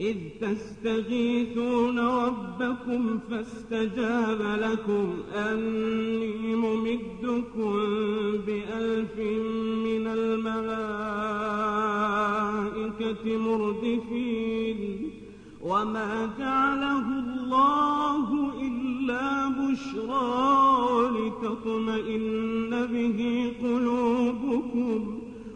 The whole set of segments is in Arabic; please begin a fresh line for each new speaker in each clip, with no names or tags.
إذ تستغيثون ربكم فاستجاب لكم. أني ممدكم بألف من الملائكة مردفين. وما جعله الله إلا بشرى لتطمئن به قلوبكم.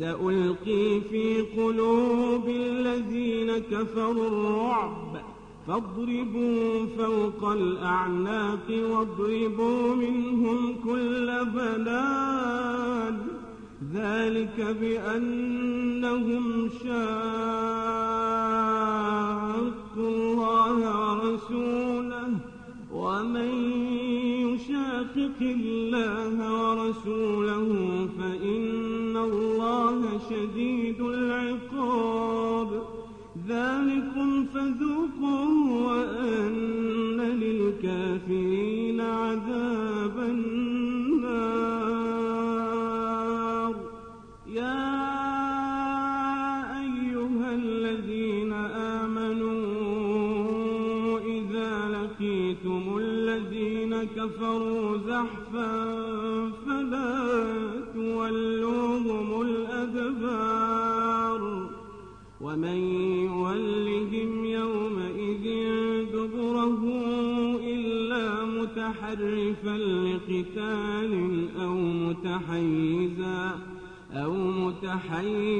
سألقي في قلوب الذين كفروا الرعب. فاضربوا فوق الأعناق واضربوا منهم كل بنان. ذلك بأنهم شاقوا الله ورسوله. ومن يشاقق الله ورسوله فإن شديد العقاب. ذلكم فذوقوه وأن متحيزا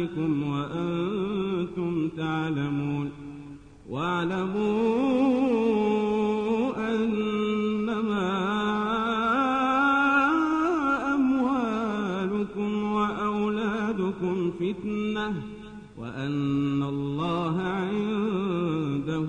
أماناتكم وأنتم تعلمون. واعلموا أنما أموالكم وأولادكم فتنة وأن الله عنده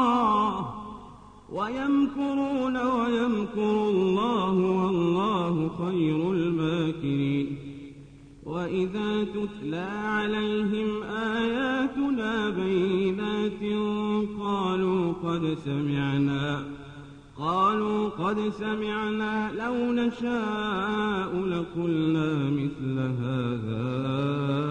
ويمكرون ويمكر الله والله خير الماكرين. وإذا تتلى عليهم آياتنا بينات قالوا قد سمعنا قالوا قد سمعنا لو نشاء لقلنا مثل هذا.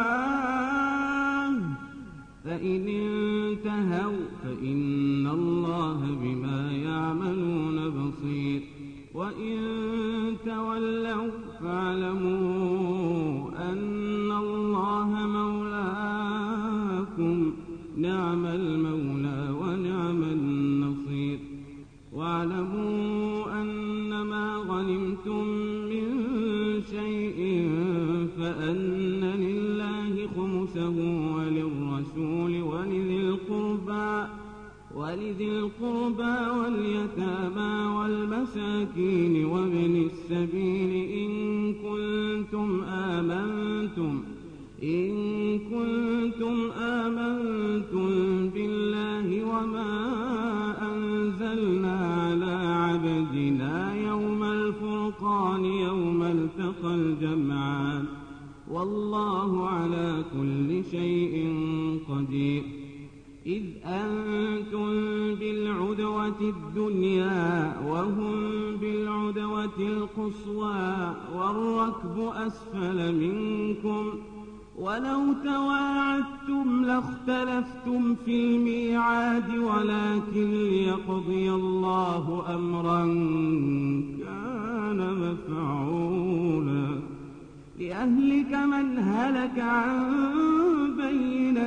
فإن انتهوا فإن الله بما يعملون بصير وإن تولوا فاعلموا القربى واليتامى والمساكين وابن السبيل إن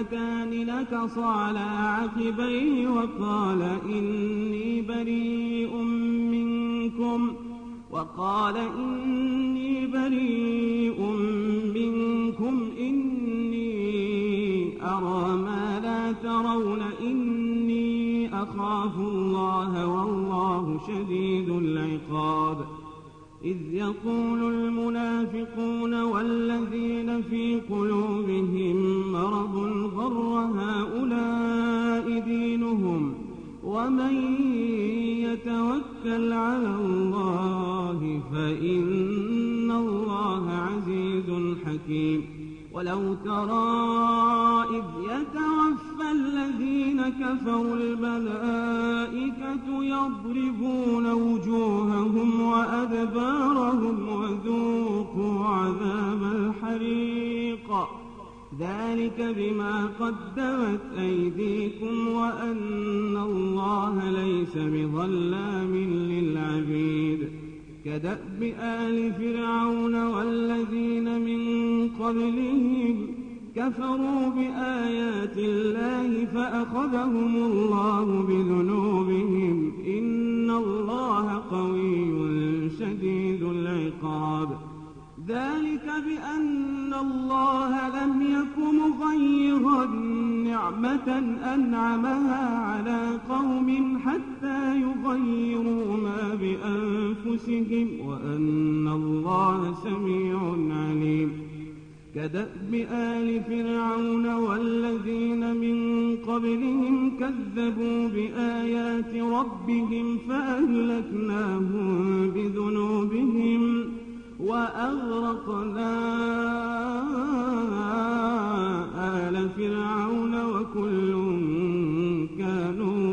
الفئتان نكص على عقبيه وقال إني بريء منكم وقال إني بريء منكم إني أرى ما لا ترون إني أخاف الله والله شديد العقاب إذ يقول المنافقون والذين كدأب آل فرعون والذين من قبلهم كفروا بآيات الله فأخذهم الله بذنوبهم. إن الله قوي شديد العقاب. ذلك بأن الله لم يك مغيرا نعمة أنعمها على قوم حتى يغيروا ما بأنفسهم وأن الله سميع عليم. كدأب آل فرعون والذين من قبلهم كذبوا بآيات ربهم فأهلكناهم بذنوبهم وأغرقنا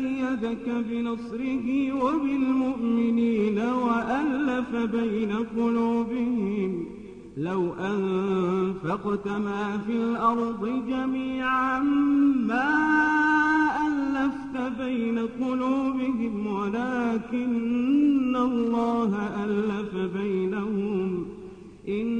أيدك بنصره وبالمؤمنين وألف بين قلوبهم. لو أنفقت ما في الأرض جميعا ما ألفت بين قلوبهم ولكن الله ألف بينهم. إنه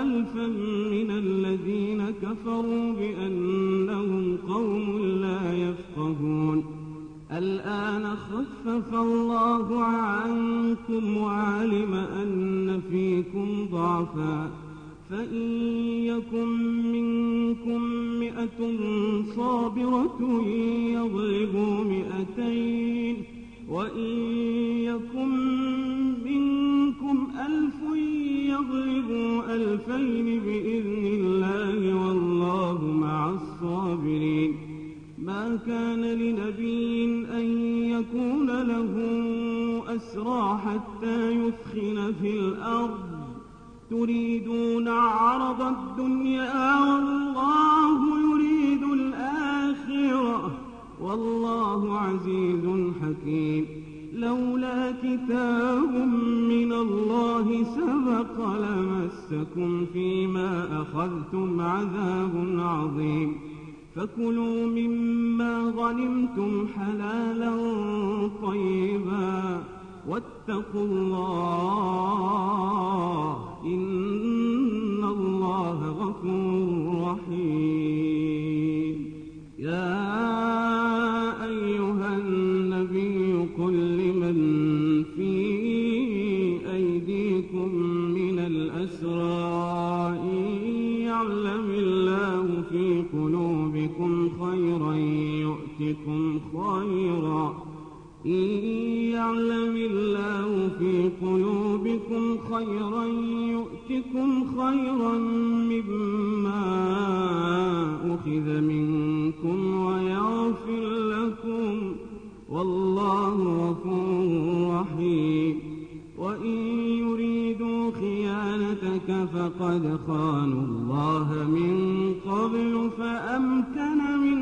ألفا من الذين كفروا بأنهم قوم لا يفقهون. الآن خفف الله عنكم وعلم أن فيكم ضعفا. فإن يكن منكم مئة صابرة يغلبوا مئتين. وإن يكن يغلبوا ألفين بإذن الله والله مع الصابرين. ما كان لنبي أن يكون له أسرى حتى يثخن في الأرض. تريدون عرض الدنيا والله فيما أخذتم عذاب عظيم. فكلوا مما غنمتم حلالا طيبا. واتقوا الله إن يؤتكم خيرا. إن يعلم الله في قلوبكم خيرا يؤتكم خيرا مما أخذ منكم ويغفر لكم. والله غفور رحيم. وإن يريدوا خيانتك فقد خانوا الله من قبل فأمكن منهم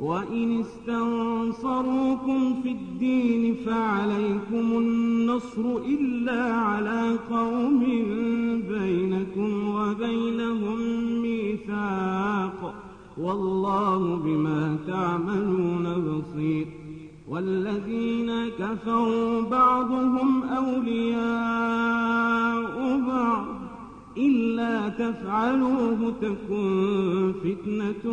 وإن استنصروكم في الدين فعليكم النصر إلا على قوم بينكم وبينهم ميثاق والله بما تعملون بصير والذين كفروا بعضهم أولياء بعض إلا تفعلوه تكن فتنة